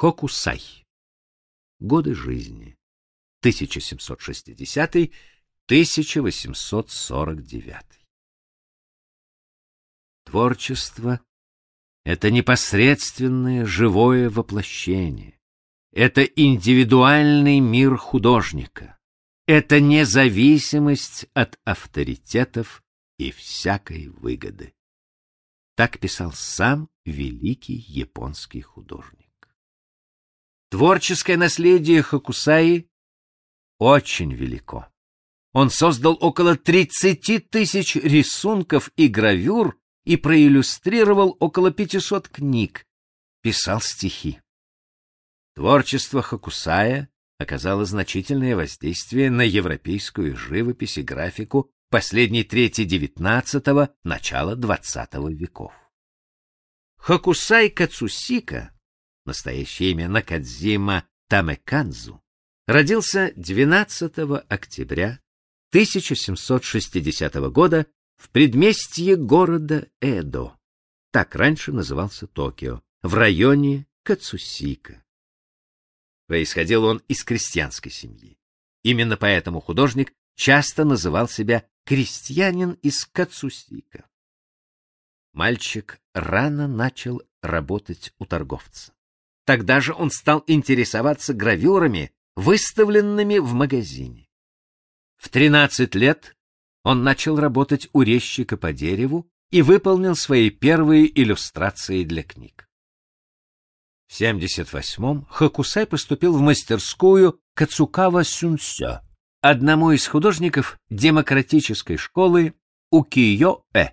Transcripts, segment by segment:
Хокусай. Годы жизни. 1760-1849. Творчество — это непосредственное живое воплощение. Это индивидуальный мир художника. Это независимость от авторитетов и всякой выгоды. Так писал сам великий японский художник. Творческое наследие Хокусаи очень велико. Он создал около 30 тысяч рисунков и гравюр и проиллюстрировал около 500 книг, писал стихи. Творчество Хокусая оказало значительное воздействие на европейскую живопись и графику последней трети XIX – начала XX веков. Хокусай Кацусика настоящее имя Накадзима Тамеканзу, родился 12 октября 1760 года в предместье города Эдо. Так раньше назывался Токио, в районе Кацусика. Происходил он из крестьянской семьи. Именно поэтому художник часто называл себя крестьянин из Кацусика. Мальчик рано начал работать у торговца. Тогда же он стал интересоваться гравюрами, выставленными в магазине. В 13 лет он начал работать у резчика по дереву и выполнил свои первые иллюстрации для книг. В 78-м Хакусай поступил в мастерскую Кацукава Сюнсё, одному из художников демократической школы Укиё-э.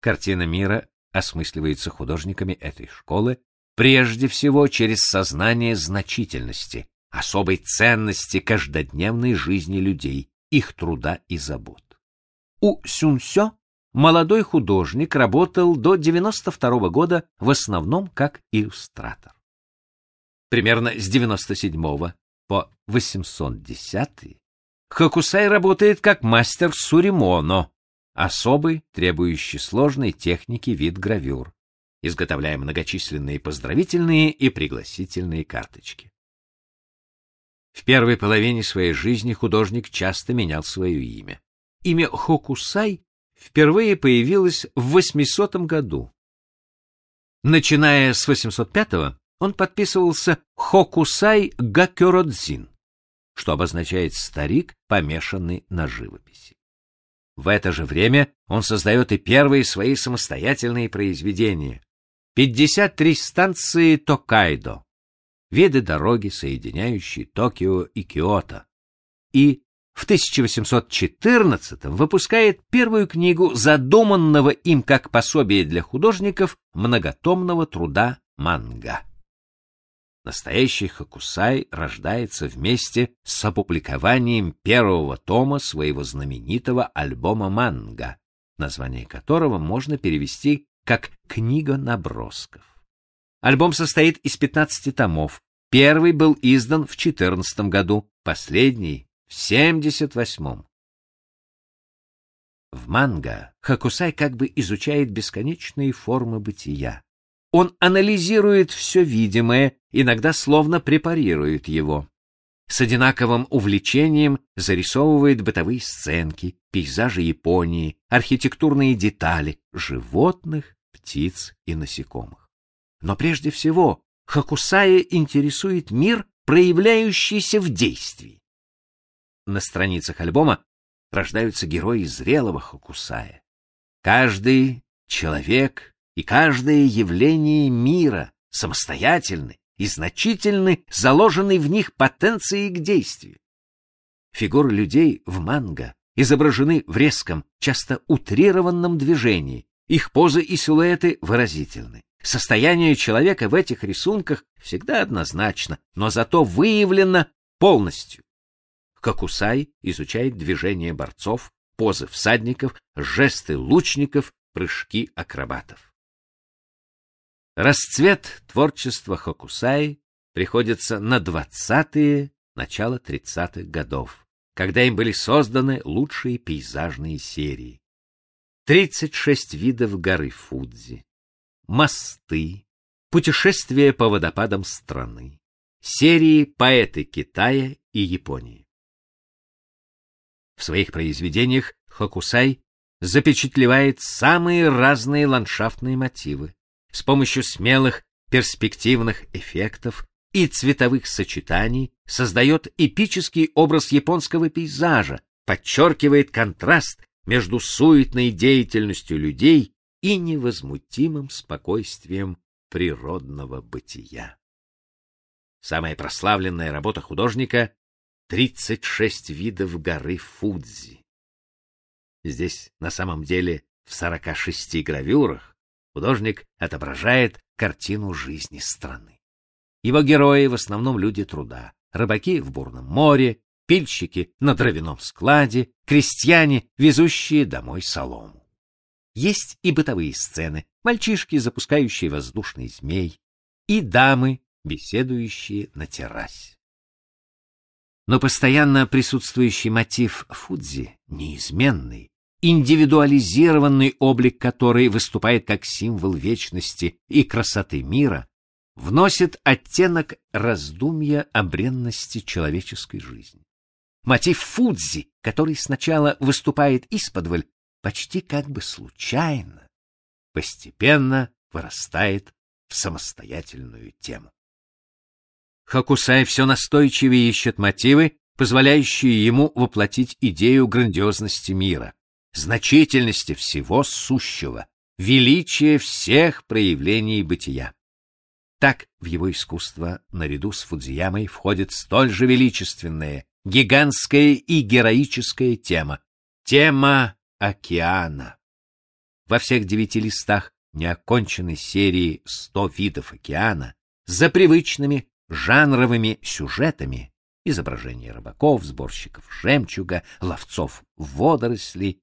Картина мира осмысливается художниками этой школы прежде всего через сознание значительности, особой ценности каждодневной жизни людей, их труда и забот. У Сюнсё молодой художник работал до 92 -го года в основном как иллюстратор. Примерно с 97 по 810 Хакусай работает как мастер суримоно, особый, требующий сложной техники вид гравюр изготовляя многочисленные поздравительные и пригласительные карточки. В первой половине своей жизни художник часто менял свое имя. Имя Хокусай впервые появилось в 800 году. Начиная с 805 он подписывался Хокусай Гакёродзин, что обозначает старик, помешанный на живописи. В это же время он создает и первые свои самостоятельные произведения, 53 станции Токайдо, виды дороги, соединяющие Токио и Киото, и в 1814 выпускает первую книгу задуманного им как пособие для художников многотомного труда манга. Настоящий Хакусай рождается вместе с опубликованием первого тома своего знаменитого альбома манга, название которого можно перевести как книга набросков. Альбом состоит из 15 томов. Первый был издан в 14 году, последний в 78-м. В манга Хакусай как бы изучает бесконечные формы бытия. Он анализирует все видимое, иногда словно препарирует его. С одинаковым увлечением зарисовывает бытовые сценки, пейзажи Японии, архитектурные детали, животных птиц и насекомых. Но прежде всего Хакусая интересует мир, проявляющийся в действии. На страницах альбома рождаются герои зрелого Хакусая. Каждый человек и каждое явление мира самостоятельны и значительны, заложены в них потенции к действию. Фигуры людей в манго изображены в резком, часто утрированном движении, их позы и силуэты выразительны. Состояние человека в этих рисунках всегда однозначно, но зато выявлено полностью. Кокусай изучает движения борцов, позы всадников, жесты лучников, прыжки акробатов. Расцвет творчества Хокусай приходится на 20-е, начало 30-х годов, когда им были созданы лучшие пейзажные серии. 36 видов горы Фудзи, мосты, Путешествие по водопадам страны, серии поэты Китая и Японии. В своих произведениях Хокусай запечатлевает самые разные ландшафтные мотивы с помощью смелых перспективных эффектов и цветовых сочетаний создает эпический образ японского пейзажа, подчеркивает контраст между суетной деятельностью людей и невозмутимым спокойствием природного бытия. Самая прославленная работа художника — 36 видов горы Фудзи. Здесь на самом деле в 46 гравюрах художник отображает картину жизни страны. Его герои в основном люди труда: рыбаки в бурном море, пильщики на дровяном складе, крестьяне, везущие домой солому. Есть и бытовые сцены: мальчишки, запускающие воздушный змей, и дамы, беседующие на террасе. Но постоянно присутствующий мотив Фудзи неизменный, индивидуализированный облик который выступает как символ вечности и красоты мира, вносит оттенок раздумья о бренности человеческой жизни. Мотив Фудзи, который сначала выступает исподволь, почти как бы случайно, постепенно вырастает в самостоятельную тему. Хакусай все настойчивее ищет мотивы, позволяющие ему воплотить идею грандиозности мира значительности всего сущего, величия всех проявлений бытия. Так в его искусство наряду с Фудзиямой входит столь же величественная, гигантская и героическая тема тема океана. Во всех девяти листах неоконченной серии «Сто видов океана» за привычными жанровыми сюжетами изображения рыбаков, сборщиков жемчуга, ловцов водорослей,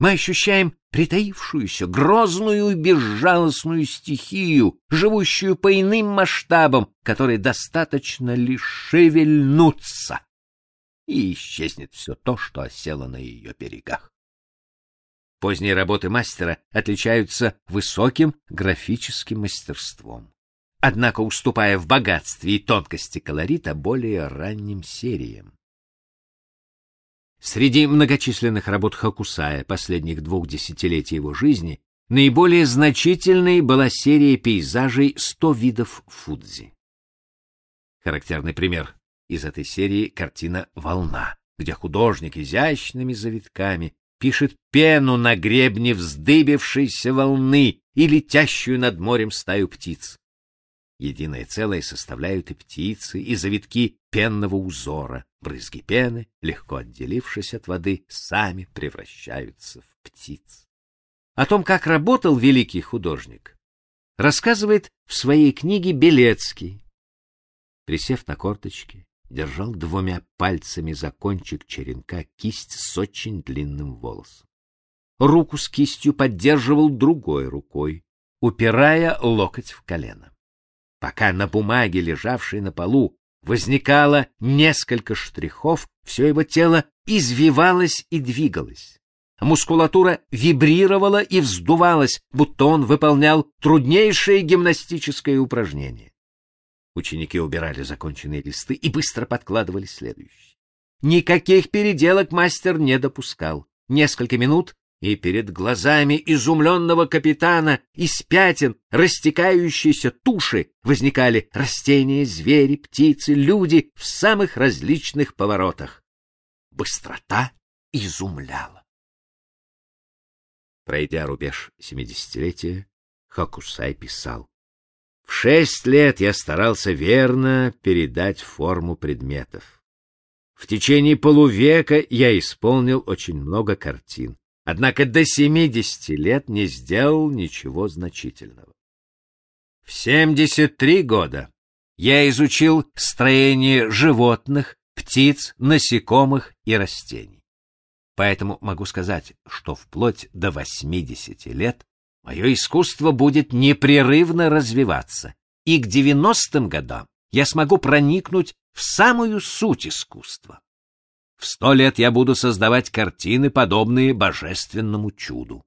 мы ощущаем притаившуюся, грозную и безжалостную стихию, живущую по иным масштабам, которой достаточно лишь шевельнуться, и исчезнет все то, что осело на ее берегах. Поздние работы мастера отличаются высоким графическим мастерством, однако уступая в богатстве и тонкости колорита более ранним сериям. Среди многочисленных работ Хакусая последних двух десятилетий его жизни наиболее значительной была серия пейзажей «Сто видов Фудзи». Характерный пример из этой серии картина «Волна», где художник изящными завитками пишет пену на гребне вздыбившейся волны и летящую над морем стаю птиц. Единое целое составляют и птицы, и завитки пенного узора. Брызги пены, легко отделившись от воды, сами превращаются в птиц. О том, как работал великий художник, рассказывает в своей книге Белецкий. Присев на корточки, держал двумя пальцами за кончик черенка кисть с очень длинным волосом. Руку с кистью поддерживал другой рукой, упирая локоть в колено пока на бумаге, лежавшей на полу, возникало несколько штрихов, все его тело извивалось и двигалось. Мускулатура вибрировала и вздувалась, будто он выполнял труднейшее гимнастическое упражнение. Ученики убирали законченные листы и быстро подкладывали следующие. Никаких переделок мастер не допускал. Несколько минут, и перед глазами изумленного капитана из пятен растекающейся туши возникали растения, звери, птицы, люди в самых различных поворотах. Быстрота изумляла. Пройдя рубеж семидесятилетия, Хакусай писал. В шесть лет я старался верно передать форму предметов. В течение полувека я исполнил очень много картин однако до 70 лет не сделал ничего значительного. В 73 года я изучил строение животных, птиц, насекомых и растений. Поэтому могу сказать, что вплоть до 80 лет мое искусство будет непрерывно развиваться, и к 90 годам я смогу проникнуть в самую суть искусства. В сто лет я буду создавать картины, подобные божественному чуду.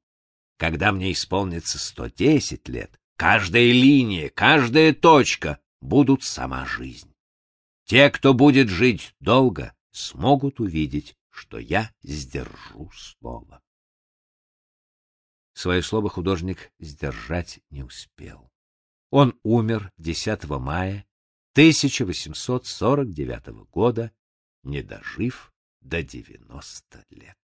Когда мне исполнится сто десять лет, каждая линия, каждая точка будут сама жизнь. Те, кто будет жить долго, смогут увидеть, что я сдержу слово. Свое слово художник сдержать не успел. Он умер 10 мая 1849 года, не дожив до 90 лет.